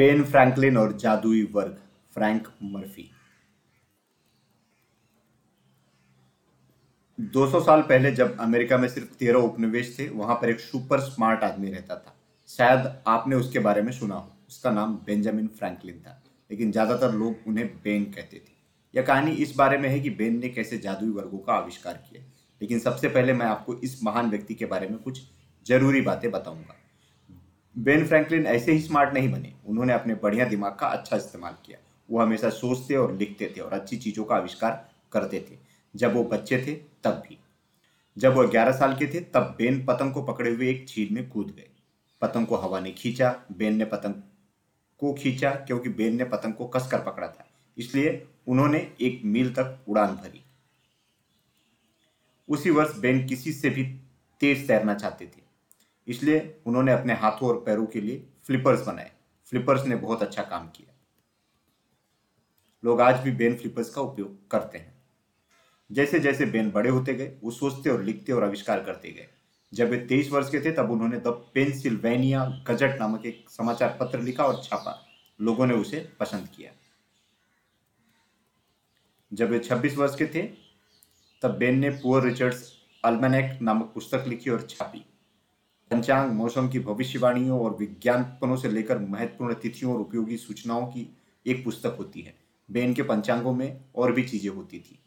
Ben Franklin और जादुई वर्ग, फ्रैंक मर्फी। 200 साल पहले जब अमेरिका में सिर्फ़ तेरह उपनिवेश थे, वहाँ पर एक सुपर स्मार्ट आदमी रहता था। शायद आपने उसके बारे में सुना हो। उसका नाम बेंजामिन फ्रैंकलिन था, लेकिन ज़्यादातर लोग उन्हें बेन कहते थे। यह कहानी इस बारे में है कि बेन ने कैसे जादुई वर्गों का आविष्कार किया। लेकिन सबसे पहले मैं आपको इस महान व्यक्ति के बारे में कुछ ज़रूरी बातें बताऊँगा। बेन फ्रैंकलिन ऐसे ही स्मार्ट नहीं बने। उन्होंने अपने बढ़िया दिमाग का अच्छा इस्तेमाल किया। वो हमेशा सोचते और लिखते थे और अच्छी चीज़ों का आविष्कार करते थे। जब वो बच्चे थे, तब भी। जब वो ग्यारह साल के थे, तब बेन पतंग को पकड़े हुए एक झील में कूद गए। पतंग को हवा ने खींचा। बेन ने पतंग को खींचा क्योंकि बेन ने पतंग को कसकर पकड़ा था। इसलिए उन्होंने एक मील तक उड़ान भरी। उसी वर्ष बेन किसी से भी तेज तैरना चाहते थे। इसलिए उन्होंने अपने हाथों और पैरों के लिए फ्लिपर्स बनाए। फ्लिपर्स ने बहुत अच्छा काम किया। लोग आज भी बेन फ्लिपर्स का उपयोग करते हैं। जैसे जैसे बेन बड़े होते गए, वो सोचते और लिखते और आविष्कार करते गए। जब वे तेईस वर्ष के थे, तब उन्होंने द पेंसिल्वेनिया गजट नामक एक समाचार पत्र लिखा और छापा। लोगों ने उसे पसंद किया। जब वे 26 वर्ष के थे, तब बेन ने पुअर रिचर्ड्स अल्मेनेक नामक पुस्तक लिखी और छापी। पंचांग, मौसम की भविष्यवाणियों और विज्ञापनों से लेकर महत्वपूर्ण तिथियों और उपयोगी सूचनाओं की एक पुस्तक होती है। बेन के पंचांगों में और भी चीज़ें होती थी।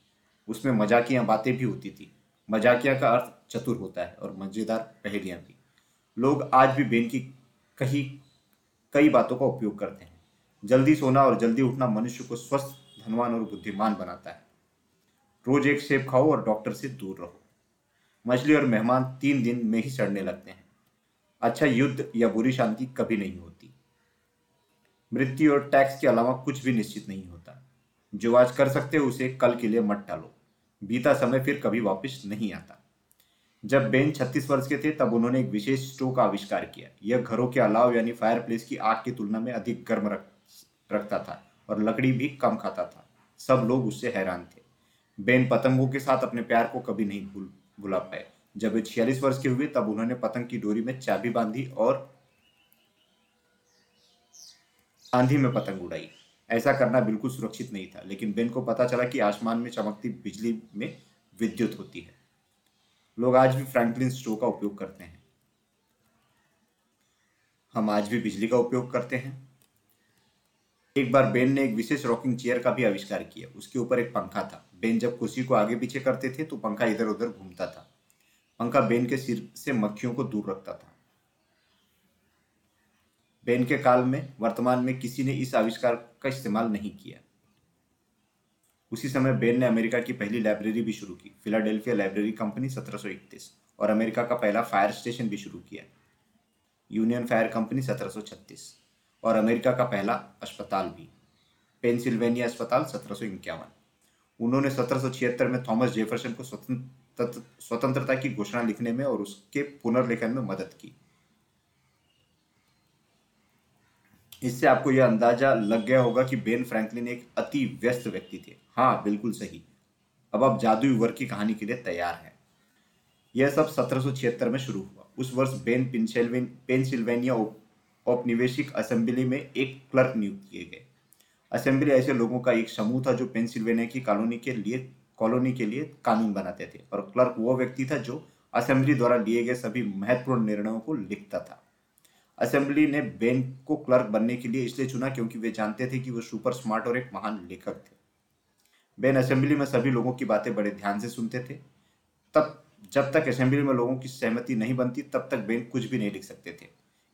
उसमें मजाकिया बातें भी होती थी। मजाकिया का अर्थ चतुर होता है और मज़ेदार पहेलियाँ भी। लोग आज भी बेन की कही, कई बातों का उपयोग करते हैं। जल्दी सोना और जल्दी उठना मनुष्य को स्वस्थ, धनवान और बुद्धिमान बनाता है। रोज एक सेब खाओ और डॉक्टर से दूर रहो। मछली और मेहमान तीन दिन में ही सड़ने लगते हैं। अच्छा युद्ध या बुरी शांति कभी नहीं होती। मृत्यु और टैक्स के अलावा कुछ भी निश्चित नहीं होता। जो आज कर सकते हो उसे कल के लिए मत टालो। बीता समय फिर कभी वापस नहीं आता। जब बेन 36 वर्ष के थे तब उन्होंने एक विशेष स्टोव का आविष्कार किया। यह घरों के अलाव यानी फायर की आग की तुलना में अधिक गर्म रख, रखता था और लकड़ी भी कम खाता था। सब लोग उससे हैरान थे। बेन पतंगों के साथ अपने प्यार को कभी नहीं भूल भुला पाए। जब वे छियालीस वर्ष के हुए, तब उन्होंने पतंग की डोरी में चाबी बांधी और आंधी में पतंग उड़ाई। ऐसा करना बिल्कुल सुरक्षित नहीं था, लेकिन बेन को पता चला कि आसमान में चमकती बिजली में विद्युत होती है। लोग आज भी फ्रैंकलिन स्टो का उपयोग करते हैं। हम आज भी बिजली का उपयोग करते हैं। एक बार बेन ने एक विशेष रॉकिंग चेयर का भी आविष्कार किया। उसके ऊपर एक पंखा था। बेन जब कुर्सी को आगे पीछे करते थे तो पंखा इधर उधर घूमता था। पंखा बेन के सिर से मक्खियों को दूर रखता था। बेन के काल में, वर्तमान में किसी ने इस आविष्कार का इस्तेमाल नहीं किया। उसी समय बेन ने अमेरिका की पहली लाइब्रेरी भी शुरू की, फिलाडेल्फिया लाइब्रेरी कंपनी 1731 और अमेरिका का पहला फायर स्टेशन भी शुरू किया। यूनियन फायर कंपनी 1736 और अमेरिका का पहला अस्पताल भी। पेंसिल्वेनिया अस्पताल सत्रह उन्होंने सत्रह में थॉमस जेफरसन को स्वतंत्रता की घोषणा लिखने में और उसके पुनर्लेखन में मदद की। इससे आपको यह अंदाज़ा लग गया होगा कि बेन फ्रैंकलिन एक अति व्यस्त व्यक्ति थे। हाँ बिल्कुल सही। अब आप जादुई वर्ग की कहानी के लिए तैयार हैं। यह सब सत्रह सौ छिहत्तर में शुरू हुआ। उस वर्ष बेन पेंसिल्वेन पेंसिल्वेनिया औपनिवेशिक असेंबली में एक क्लर्क नियुक्त किए गए। असेंबली ऐसे लोगों का एक समूह था जो पेंसिल्वेनिया की कॉलोनी के लिए कॉलोनी के लिए कानून बनाते थे। और क्लर्क वो व्यक्ति था जो असेंबली द्वारा लिए गए सभी महत्वपूर्ण निर्णयों को लिखता था। असेंबली ने बेन को क्लर्क बनने के लिए इसलिए चुना क्योंकि वे जानते थे कि वो सुपर स्मार्ट और एक महान लेखक थे। बेन असेंबली में सभी लोगों की बातें बड़े ध्यान से सुनते थे। तब, जब तक असेंबली में लोगों की सहमति नहीं बनती, तब तक बेन कुछ भी नहीं लिख सकते थे।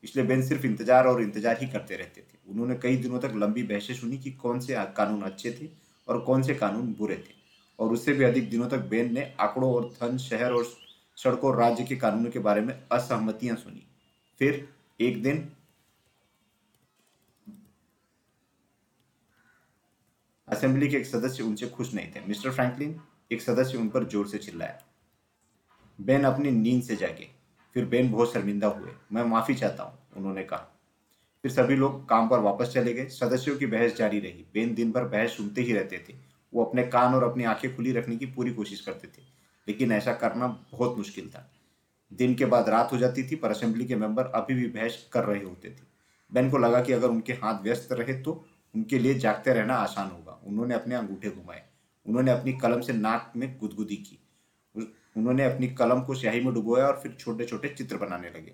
इसलिए बेन सिर्फ़ इंतज़ार और इंतज़ार ही करते रहते थे। उन्होंने कई दिनों तक लंबी बहसें सुनी कि कौन से कानून अच्छे थे और कौन से कानून बुरे थे। और उससे भी अधिक दिनों तक बेन ने आंकड़ों और धन, शहर और सड़कों, राज्य के कानूनों के बारे में असहमतियाँ सुनी। फिर एक दिन असेंबली के एक सदस्य उनसे खुश नहीं थे। मिस्टर फ्रैंकलिन एक सदस्य उन पर ज़ोर से चिल्लाया। बेन अपनी नींद से जागे। फिर बेन बहुत शर्मिंदा हुए। मैं माफ़ी चाहता हूँ, उन्होंने कहा। फिर सभी लोग काम पर वापस चले गए। सदस्यों की बहस जारी रही। बेन दिन भर बहस सुनते ही रहते थे। वो अपने कान और अपनी आँखें खुली रखने की पूरी कोशिश करते थे। लेकिन ऐसा करना बहुत मुश्किल था। दिन के बाद रात हो जाती थी, पर असेंबली के मेंबर अभी भी बहस कर रहे होते थे। बेन को लगा कि अगर उनके हाथ व्यस्त रहे तो उनके लिए जागते रहना आसान होगा। उन्होंने अपने अंगूठे घुमाए। उन्होंने अपनी कलम से नाक में गुदगुदी की। उन्होंने अपनी कलम को स्याही में डुबोया और फिर छोटे छोटे चित्र बनाने लगे।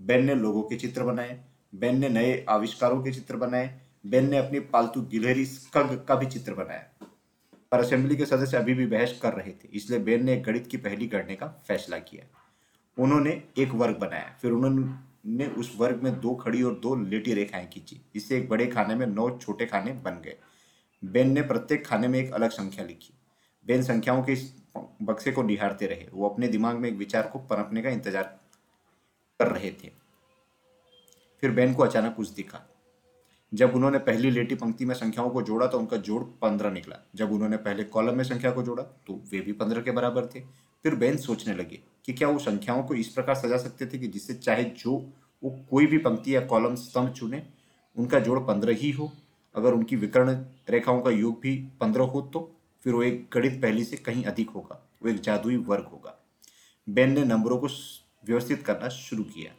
बेन ने लोगों के चित्र बनाए। बेन ने नए आविष्कारों के चित्र बनाए। बेन ने अपनी पालतू गिलहरी स्कग का भी चित्र बनाया। पर असेंबली के सदस्य अभी भी बहस कर रहे थे, इसलिए बेन ने गणित की पहली गढ़ने का फैसला किया। उन्होंने एक वर्ग बनाया, फिर उन्होंने उस वर्ग में दो खड़ी और दो लेटी रेखाएँ खींची इससे एक बड़े खाने में नौ छोटे खाने बन गए। बेन ने प्रत्येक खाने में एक अलग संख्या लिखी। बेन संख्याओं के बक्से को निहारते रहे। वो अपने दिमाग में एक विचार को पनपने का इंतज़ार कर रहे थे। फिर बेन को अचानक कुछ दिखा। जब उन्होंने पहली लेटी पंक्ति में संख्याओं को जोड़ा तो उनका जोड़ पंद्रह निकला। जब उन्होंने पहले कॉलम में संख्या को जोड़ा तो वे भी पंद्रह के बराबर थे। फिर बेन सोचने लगे कि क्या वो संख्याओं को इस प्रकार सजा सकते थे कि जिससे चाहे जो वो कोई भी पंक्ति या कॉलम स्तंभ चुने, उनका जोड़ पंद्रह ही हो। अगर उनकी विकर्ण रेखाओं का योग भी पंद्रह हो तो फिर वो एक गणित पहली से कहीं अधिक होगा, वो एक जादुई वर्ग होगा। बेन ने नंबरों को व्यवस्थित करना शुरू किया।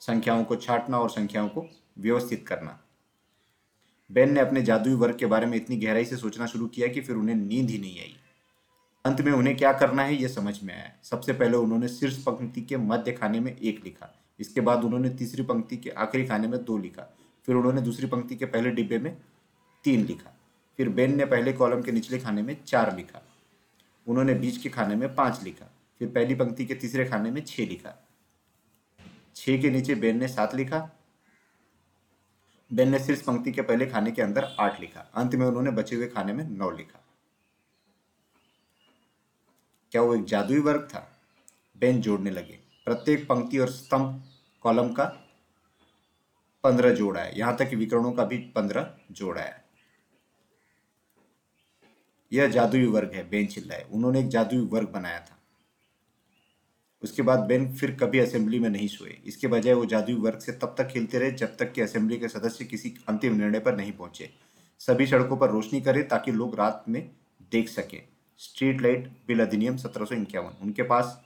संख्याओं को छाटना और संख्याओं को व्यवस्थित करना। बेन ने अपने जादुई वर्ग के बारे में इतनी गहराई से सोचना शुरू किया कि फिर उन्हें नींद ही नहीं आई। अंत में उन्हें क्या करना है यह समझ में आया। सबसे पहले उन्होंने शीर्ष पंक्ति के मध्य खाने में एक लिखा। इसके बाद उन्होंने तीसरी पंक्ति के आखिरी खाने में दो लिखा। फिर उन्होंने दूसरी पंक्ति के पहले डिब्बे में तीन लिखा। फिर बेन ने पहले कॉलम के निचले खाने में चार लिखा। उन्होंने बीच के खाने में पाँच लिखा। फिर पहली पंक्ति के तीसरे खाने में छह लिखा। छह के नीचे बेन ने सात लिखा। बेन ने शीर्ष पंक्ति के पहले खाने के अंदर आठ लिखा। अंत में उन्होंने बचे हुए खाने में नौ लिखा। क्या वो एक जादुई वर्ग था? बेन जोड़ने लगे। प्रत्येक पंक्ति और स्तंभ कॉलम का पंद्रह जोड़ा है यहाँ तक विकरणों का भी पंद्रह जोड़ा है यह जादुई वर्ग है बेन चिल्लाए। उन्होंने एक जादुई वर्ग बनाया था। उसके बाद बेन फिर कभी असेंबली में नहीं सोए। इसके बजाय वो जादुई वर्ग से तब तक खेलते रहे जब तक कि असेंबली के सदस्य किसी अंतिम निर्णय पर नहीं पहुँचे। सभी सड़कों पर रोशनी करें ताकि लोग रात में देख सकें। स्ट्रीट लाइट बिल अधिनियम सत्रह सौ इक्यावन। उनके पास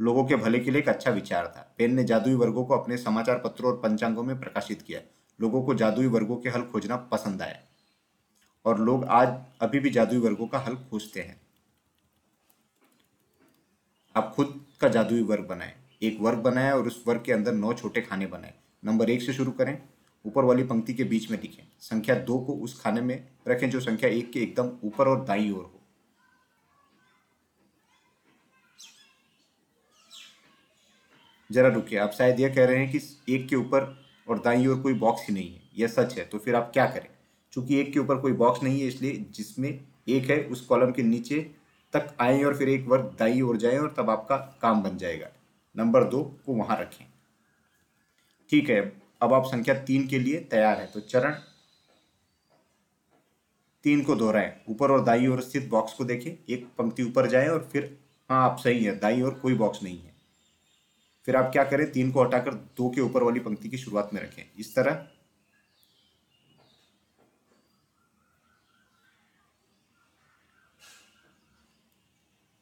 लोगों के भले के लिए एक अच्छा विचार था। पेन ने जादुई वर्गों को अपने समाचार पत्रों और पंचांगों में प्रकाशित किया। लोगों को जादुई वर्गों के हल खोजना पसंद आया। और लोग आज अभी भी जादुई वर्गों का हल खोजते हैं। आप खुद का जादुई वर्ग बनाए। एक वर्ग बनाया और उस वर्ग के अंदर नौ छोटे खाने बनाए। नंबर एक से शुरू करें, ऊपर वाली पंक्ति के बीच में लिखें। संख्या दो को उस खाने में रखें जो संख्या एक के एकदम ऊपर और दाई ओर हो। जरा रुकिए, आप शायद यह कह रहे हैं कि एक के ऊपर और दाई ओर कोई बॉक्स ही नहीं है। यह सच है तो फिर आप क्या करें? चूँकि एक के ऊपर कोई बॉक्स नहीं है, इसलिए जिसमें एक है, उस कॉलम के नीचे तक आए और फिर एक वर्ग दाई ओर जाए और तब आपका काम बन जाएगा। नंबर दो को वहाँ रखें। ठीक है, अब आप संख्या तीन के लिए तैयार है। तो चरण तीन को दोहराएँ। ऊपर और दाई ओर स्थित बॉक्स को देखें। एक पंक्ति ऊपर जाए और फिर हाँ आप सही है। दाई ओर कोई बॉक्स नहीं है। फिर आप क्या करें? तीन को हटाकर दो के ऊपर वाली पंक्ति की शुरुआत में रखें। इस तरह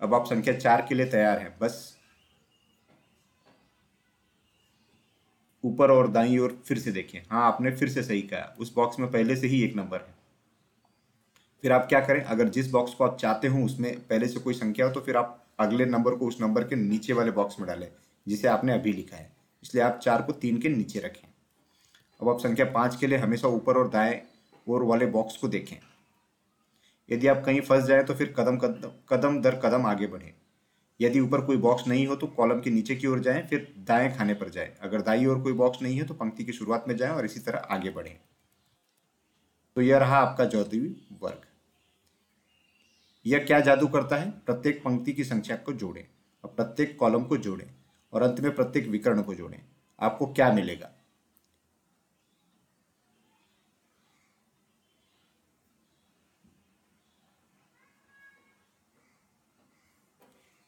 अब आप संख्या चार के लिए तैयार हैं, बस। ऊपर और दाई ओर फिर से देखें हाँ आपने फिर से सही कहा। उस बॉक्स में पहले से ही एक नंबर है। फिर आप क्या करें? अगर जिस बॉक्स को आप चाहते हो, उसमें पहले से कोई संख्या हो तो फिर आप अगले नंबर को उस नंबर के नीचे वाले बॉक्स में डालें, जिसे आपने अभी लिखा है। इसलिए आप चार को तीन के नीचे रखें। अब आप संख्या पाँच के लिए हमेशा ऊपर और दाएँ ओर वाले बॉक्स को देखें। यदि आप कहीं फंस जाए तो फिर कदम कदम कदम दर कदम आगे बढ़ें। यदि ऊपर कोई बॉक्स नहीं हो तो कॉलम के नीचे की ओर जाएँ, फिर दाएँ खाने पर जाएँ। अगर दाई ओर कोई बॉक्स नहीं है तो पंक्ति की शुरुआत में जाएँ और इसी तरह आगे बढ़ें। तो यह रहा आपका चौदहवीं वर्ग। यह क्या जादू करता है? प्रत्येक पंक्ति की संख्या को जोड़ें और प्रत्येक कॉलम को जोड़ें और अंत में प्रत्येक विकर्ण को जोड़ें। आपको क्या मिलेगा?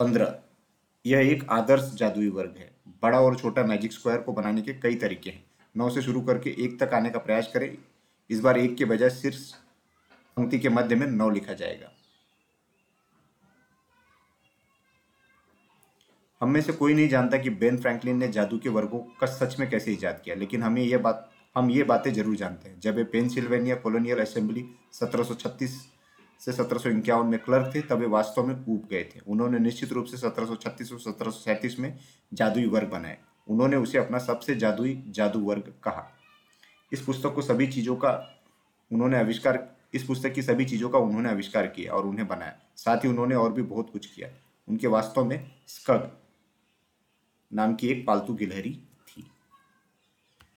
पंद्रह। यह एक आदर्श जादुई वर्ग है। बड़ा और छोटा मैजिक स्क्वायर को बनाने के कई तरीके हैं। नौ से शुरू करके एक तक आने का प्रयास करें। इस बार एक के बजाय शीर्ष पंक्ति के मध्य में नौ लिखा जाएगा। हम में से कोई नहीं जानता कि बेन फ्रैंकलिन ने जादू के वर्गों का सच में कैसे ईजाद किया, लेकिन हमें यह बात, हम ये बातें ज़रूर जानते हैं। जब पेंसिल्वेनिया कॉलोनियल असेंबली 1736 से सत्रह में क्लर्क थे, तब वे वास्तव में ऊब गए थे। उन्होंने निश्चित रूप से 1736 और सत्रह सौ सैंतीस में जादुई वर्ग बनाए। उन्होंने उसे अपना सबसे जादुई जादू वर्ग कहा। इस पुस्तक को सभी चीज़ों का उन्होंने आविष्कार, इस पुस्तक की सभी चीज़ों का उन्होंने आविष्कार किया और उन्हें बनाया। साथ ही उन्होंने और भी बहुत कुछ किया। उनके वास्तव में स्कग नाम की एक पालतू गिलहरी